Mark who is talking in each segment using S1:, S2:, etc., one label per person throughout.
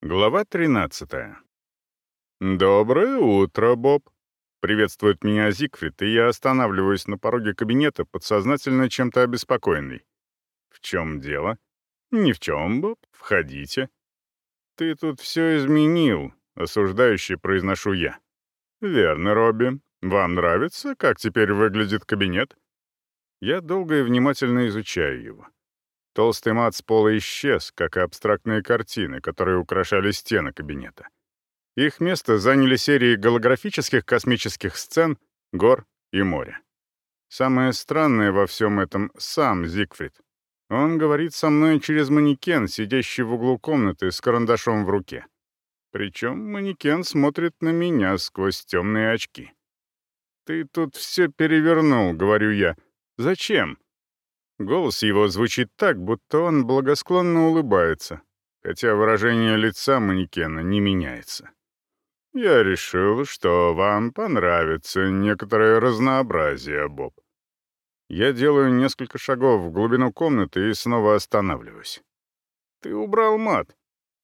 S1: Глава 13. «Доброе утро, Боб!» Приветствует меня Зигфрид, и я останавливаюсь на пороге кабинета, подсознательно чем-то обеспокоенный. «В чем дело?» «Ни в чем, Боб. Входите». «Ты тут все изменил», — осуждающе произношу я. «Верно, Робби. Вам нравится, как теперь выглядит кабинет?» Я долго и внимательно изучаю его. Толстый мат с пола исчез, как и абстрактные картины, которые украшали стены кабинета. Их место заняли серии голографических космических сцен, гор и моря. Самое странное во всем этом — сам Зигфрид. Он говорит со мной через манекен, сидящий в углу комнаты с карандашом в руке. Причем манекен смотрит на меня сквозь темные очки. «Ты тут все перевернул», — говорю я. «Зачем?» Голос его звучит так, будто он благосклонно улыбается, хотя выражение лица манекена не меняется. «Я решил, что вам понравится некоторое разнообразие, Боб». Я делаю несколько шагов в глубину комнаты и снова останавливаюсь. «Ты убрал мат.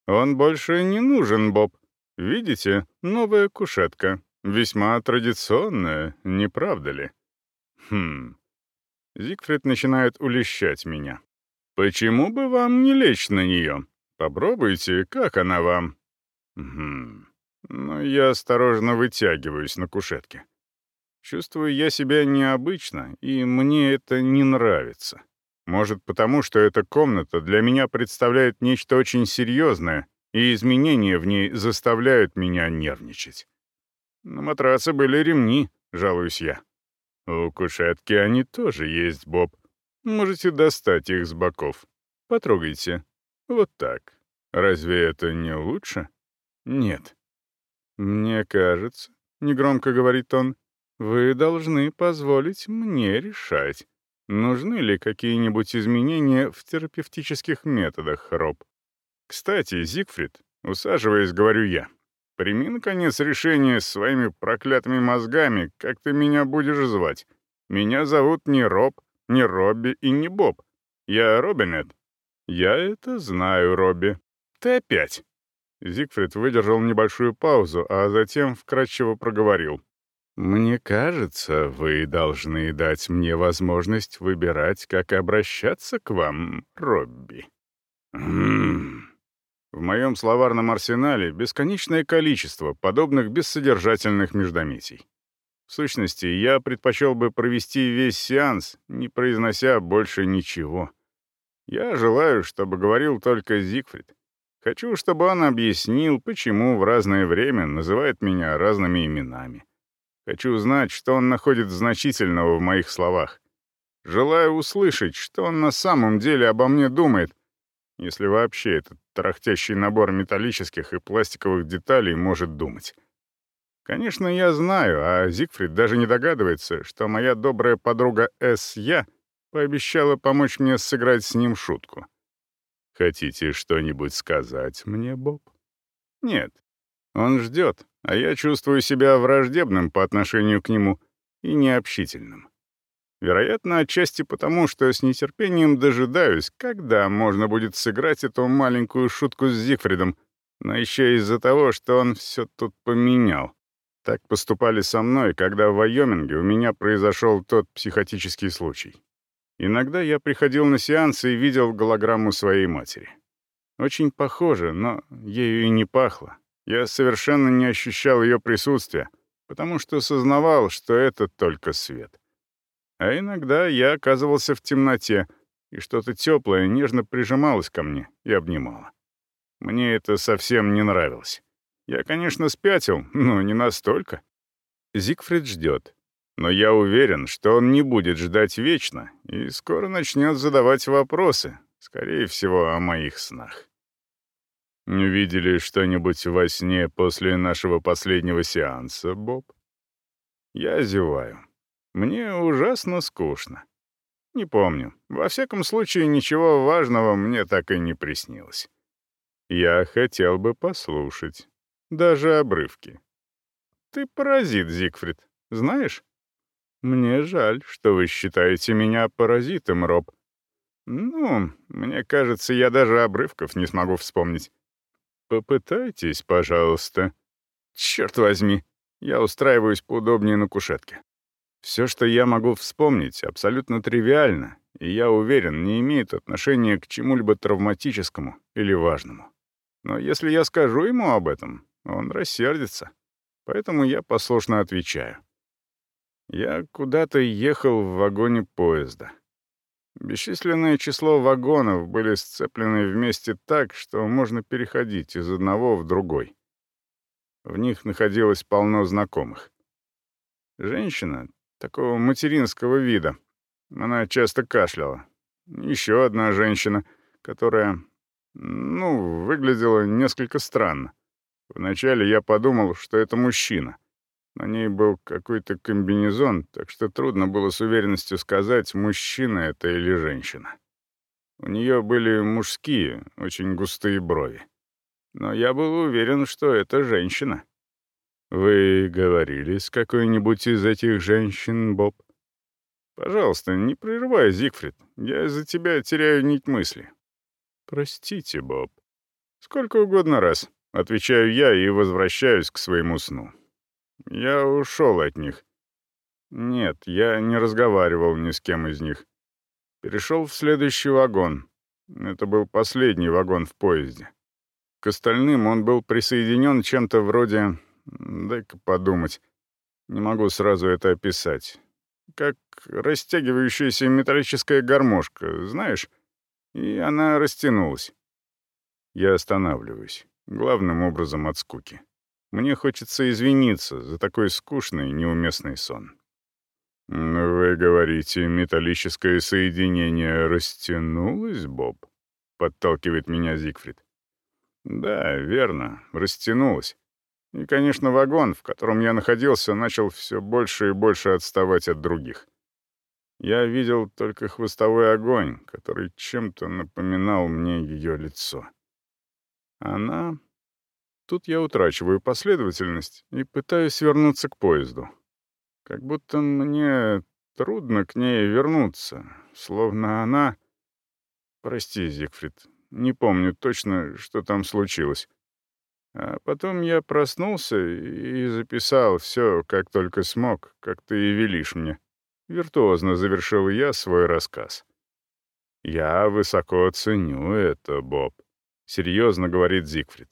S1: Он больше не нужен, Боб. Видите, новая кушетка. Весьма традиционная, не правда ли?» «Хм, Зигфрид начинает улещать меня. «Почему бы вам не лечь на нее? Попробуйте, как она вам?» «Угу. Но я осторожно вытягиваюсь на кушетке. Чувствую я себя необычно, и мне это не нравится. Может, потому что эта комната для меня представляет нечто очень серьезное, и изменения в ней заставляют меня нервничать. На матраце были ремни, жалуюсь я. У кушетки они тоже есть, Боб. Можете достать их с боков. Потрогайте. Вот так. Разве это не лучше? Нет. Мне кажется, негромко говорит он, вы должны позволить мне решать, нужны ли какие-нибудь изменения в терапевтических методах, Роб. Кстати, Зигфрид, усаживаясь, говорю я, Прими, наконец, решение своими проклятыми мозгами, как ты меня будешь звать. Меня зовут не Роб, не Робби и не Боб. Я Робинет. Я это знаю, Робби. Ты опять. Зигфрид выдержал небольшую паузу, а затем вкратчиво проговорил. «Мне кажется, вы должны дать мне возможность выбирать, как обращаться к вам, Робби». «Ммм...» В моем словарном арсенале бесконечное количество подобных бессодержательных междометий. В сущности, я предпочел бы провести весь сеанс, не произнося больше ничего. Я желаю, чтобы говорил только Зигфрид. Хочу, чтобы он объяснил, почему в разное время называет меня разными именами. Хочу знать, что он находит значительного в моих словах. Желаю услышать, что он на самом деле обо мне думает — если вообще этот тарахтящий набор металлических и пластиковых деталей может думать. Конечно, я знаю, а Зигфрид даже не догадывается, что моя добрая подруга С.Я. пообещала помочь мне сыграть с ним шутку. «Хотите что-нибудь сказать мне, Боб?» «Нет. Он ждет, а я чувствую себя враждебным по отношению к нему и необщительным. Вероятно, отчасти потому, что с нетерпением дожидаюсь, когда можно будет сыграть эту маленькую шутку с Зигфридом, но еще из-за того, что он все тут поменял. Так поступали со мной, когда в Вайоминге у меня произошел тот психотический случай. Иногда я приходил на сеансы и видел голограмму своей матери. Очень похоже, но ею и не пахло. Я совершенно не ощущал ее присутствия, потому что сознавал, что это только свет. А иногда я оказывался в темноте, и что-то теплое нежно прижималось ко мне и обнимало. Мне это совсем не нравилось. Я, конечно, спятил, но не настолько. Зигфрид ждет. Но я уверен, что он не будет ждать вечно и скоро начнет задавать вопросы, скорее всего, о моих снах. «Видели что-нибудь во сне после нашего последнего сеанса, Боб?» Я зеваю. Мне ужасно скучно. Не помню. Во всяком случае, ничего важного мне так и не приснилось. Я хотел бы послушать. Даже обрывки. Ты паразит, Зигфрид. Знаешь? Мне жаль, что вы считаете меня паразитом, Роб. Ну, мне кажется, я даже обрывков не смогу вспомнить. Попытайтесь, пожалуйста. Черт возьми, я устраиваюсь поудобнее на кушетке. Все, что я могу вспомнить, абсолютно тривиально, и я уверен, не имеет отношения к чему-либо травматическому или важному. Но если я скажу ему об этом, он рассердится. Поэтому я послушно отвечаю. Я куда-то ехал в вагоне поезда. Бесчисленное число вагонов были сцеплены вместе так, что можно переходить из одного в другой. В них находилось полно знакомых. Женщина такого материнского вида. Она часто кашляла. Еще одна женщина, которая, ну, выглядела несколько странно. Вначале я подумал, что это мужчина. На ней был какой-то комбинезон, так что трудно было с уверенностью сказать, мужчина это или женщина. У нее были мужские, очень густые брови. Но я был уверен, что это женщина. «Вы говорили с какой-нибудь из этих женщин, Боб?» «Пожалуйста, не прерывай, Зигфрид. Я из-за тебя теряю нить мысли». «Простите, Боб». «Сколько угодно раз», — отвечаю я и возвращаюсь к своему сну. Я ушел от них. Нет, я не разговаривал ни с кем из них. Перешел в следующий вагон. Это был последний вагон в поезде. К остальным он был присоединен чем-то вроде... Дай-ка подумать. Не могу сразу это описать. Как растягивающаяся металлическая гармошка, знаешь? И она растянулась. Я останавливаюсь. Главным образом от скуки. Мне хочется извиниться за такой скучный, неуместный сон. «Вы говорите, металлическое соединение растянулось, Боб?» — подталкивает меня Зигфрид. «Да, верно, растянулось. И, конечно, вагон, в котором я находился, начал все больше и больше отставать от других. Я видел только хвостовой огонь, который чем-то напоминал мне ее лицо. Она Тут я утрачиваю последовательность и пытаюсь вернуться к поезду. Как будто мне трудно к ней вернуться, словно она... Прости, Зигфрид, не помню точно, что там случилось. А потом я проснулся и записал все, как только смог, как ты и велишь мне. Виртуозно завершил я свой рассказ. «Я высоко ценю это, Боб», — серьезно говорит Зигфрид.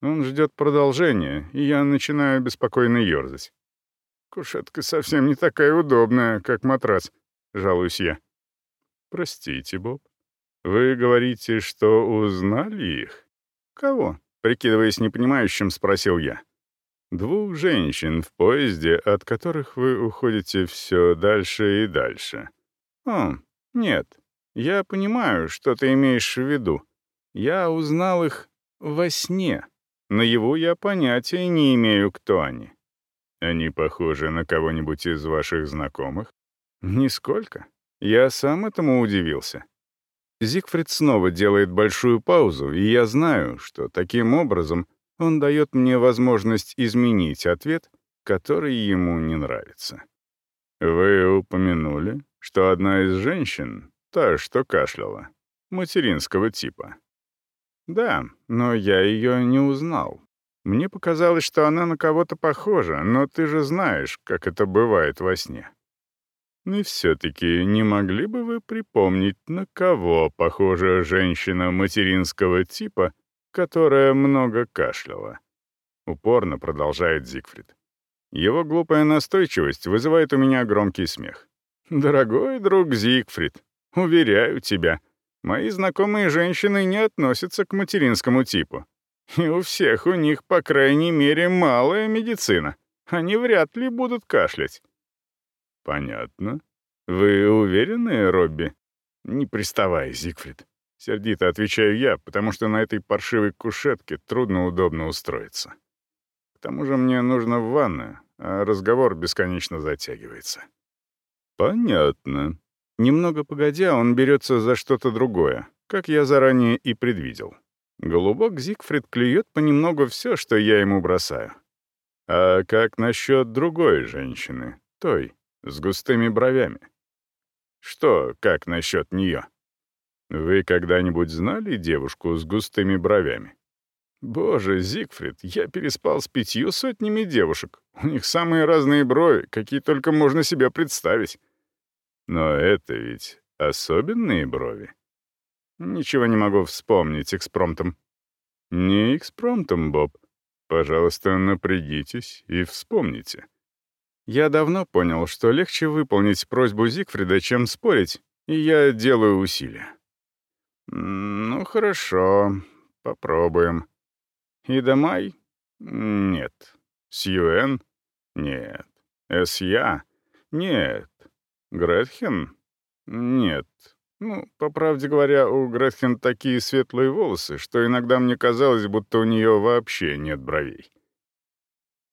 S1: Он ждет продолжения, и я начинаю беспокойно ерзать. «Кушетка совсем не такая удобная, как матрас», — жалуюсь я. «Простите, Боб. Вы говорите, что узнали их?» «Кого?» — прикидываясь непонимающим, спросил я. «Двух женщин в поезде, от которых вы уходите все дальше и дальше». «О, нет. Я понимаю, что ты имеешь в виду. Я узнал их во сне». Наяву я понятия не имею, кто они. Они похожи на кого-нибудь из ваших знакомых? Нисколько. Я сам этому удивился. Зигфрид снова делает большую паузу, и я знаю, что таким образом он дает мне возможность изменить ответ, который ему не нравится. Вы упомянули, что одна из женщин, та, что кашляла, материнского типа, «Да, но я ее не узнал. Мне показалось, что она на кого-то похожа, но ты же знаешь, как это бывает во сне». «И все-таки не могли бы вы припомнить, на кого похожа женщина материнского типа, которая много кашляла?» Упорно продолжает Зигфрид. Его глупая настойчивость вызывает у меня громкий смех. «Дорогой друг Зигфрид, уверяю тебя, Мои знакомые женщины не относятся к материнскому типу. И у всех у них, по крайней мере, малая медицина. Они вряд ли будут кашлять. Понятно. Вы уверены, Робби? Не приставай, Зигфрид. Сердито отвечаю я, потому что на этой паршивой кушетке трудно удобно устроиться. К тому же мне нужно в ванную, а разговор бесконечно затягивается. Понятно. Немного погодя, он берется за что-то другое, как я заранее и предвидел. Голубок Зигфрид клюет понемногу все, что я ему бросаю. А как насчет другой женщины, той, с густыми бровями? Что, как насчет нее? Вы когда-нибудь знали девушку с густыми бровями? Боже, Зигфрид, я переспал с пятью сотнями девушек. У них самые разные брови, какие только можно себе представить. Но это ведь особенные брови. Ничего не могу вспомнить экспромтом. Не экспромтом, Боб. Пожалуйста, напрягитесь и вспомните. Я давно понял, что легче выполнить просьбу Зигфрида, чем спорить, и я делаю усилия. Ну, хорошо, попробуем. Идамай? Нет. Сьюэн? Нет. Эсья? Нет. Гретхен? Нет. Ну, по правде говоря, у Гретхен такие светлые волосы, что иногда мне казалось, будто у нее вообще нет бровей.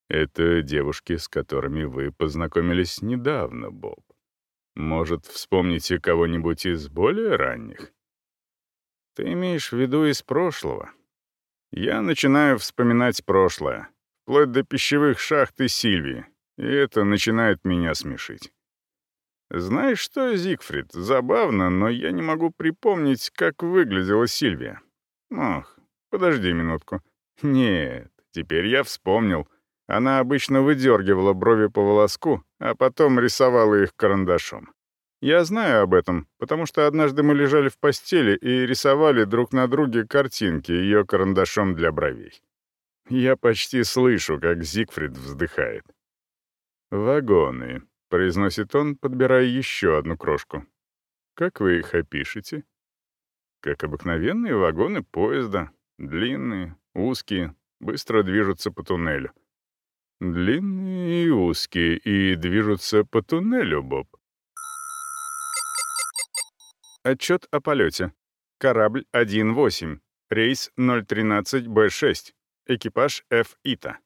S1: Это девушки, с которыми вы познакомились недавно, Боб. Может, вспомните кого-нибудь из более ранних? Ты имеешь в виду из прошлого? Я начинаю вспоминать прошлое, вплоть до пищевых шахт и Сильвии, и это начинает меня смешить. Знаешь что, Зигфрид, забавно, но я не могу припомнить, как выглядела Сильвия. Ох, подожди минутку. Нет, теперь я вспомнил. Она обычно выдергивала брови по волоску, а потом рисовала их карандашом. Я знаю об этом, потому что однажды мы лежали в постели и рисовали друг на друге картинки ее карандашом для бровей. Я почти слышу, как Зигфрид вздыхает. «Вагоны», — произносит он, подбирая еще одну крошку. «Как вы их опишете?» «Как обыкновенные вагоны поезда. Длинные, узкие, быстро движутся по туннелю». «Длинные и узкие, и движутся по туннелю, Боб», Отчет о полете. Корабль 1-8. Рейс 013Б6. Экипаж Ф. Ита.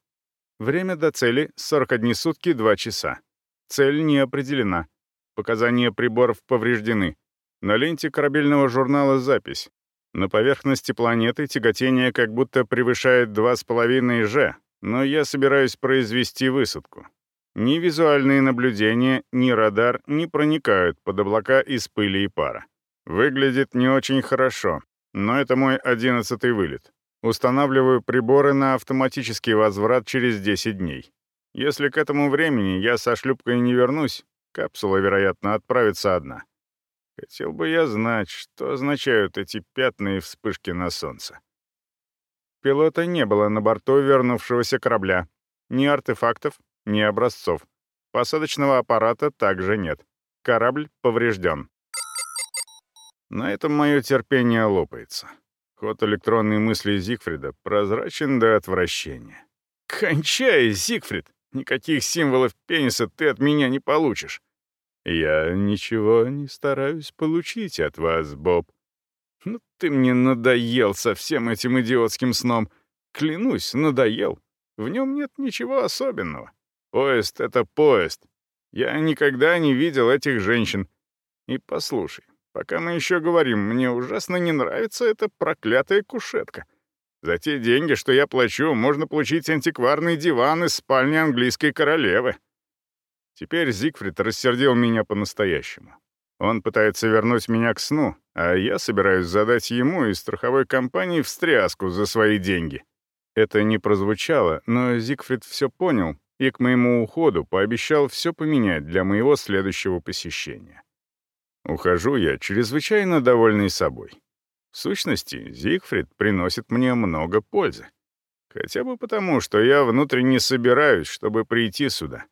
S1: Время до цели — 41 сутки 2 часа. Цель не определена. Показания приборов повреждены. На ленте корабельного журнала запись. На поверхности планеты тяготение как будто превышает 2,5 Ж, но я собираюсь произвести высадку. Ни визуальные наблюдения, ни радар не проникают под облака из пыли и пара. Выглядит не очень хорошо, но это мой одиннадцатый вылет. Устанавливаю приборы на автоматический возврат через 10 дней. Если к этому времени я со шлюпкой не вернусь, капсула, вероятно, отправится одна. Хотел бы я знать, что означают эти пятна и вспышки на солнце. Пилота не было на борту вернувшегося корабля. Ни артефактов, ни образцов. Посадочного аппарата также нет. Корабль поврежден. На этом мое терпение лопается. Ход электронной мысли Зигфрида прозрачен до отвращения. «Кончай, Зигфрид! Никаких символов пениса ты от меня не получишь!» «Я ничего не стараюсь получить от вас, Боб». «Ну ты мне надоел со всем этим идиотским сном. Клянусь, надоел. В нем нет ничего особенного. Поезд — это поезд. Я никогда не видел этих женщин. И послушай, Пока мы еще говорим, мне ужасно не нравится эта проклятая кушетка. За те деньги, что я плачу, можно получить антикварный диван из спальни английской королевы. Теперь Зигфрид рассердил меня по-настоящему. Он пытается вернуть меня к сну, а я собираюсь задать ему и страховой компании встряску за свои деньги. Это не прозвучало, но Зигфрид все понял и к моему уходу пообещал все поменять для моего следующего посещения. Ухожу я чрезвычайно довольный собой. В сущности, Зигфрид приносит мне много пользы. Хотя бы потому, что я внутренне собираюсь, чтобы прийти сюда.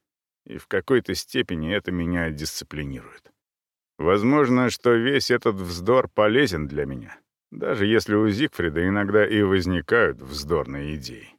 S1: И в какой-то степени это меня дисциплинирует. Возможно, что весь этот вздор полезен для меня, даже если у Зигфрида иногда и возникают вздорные идеи.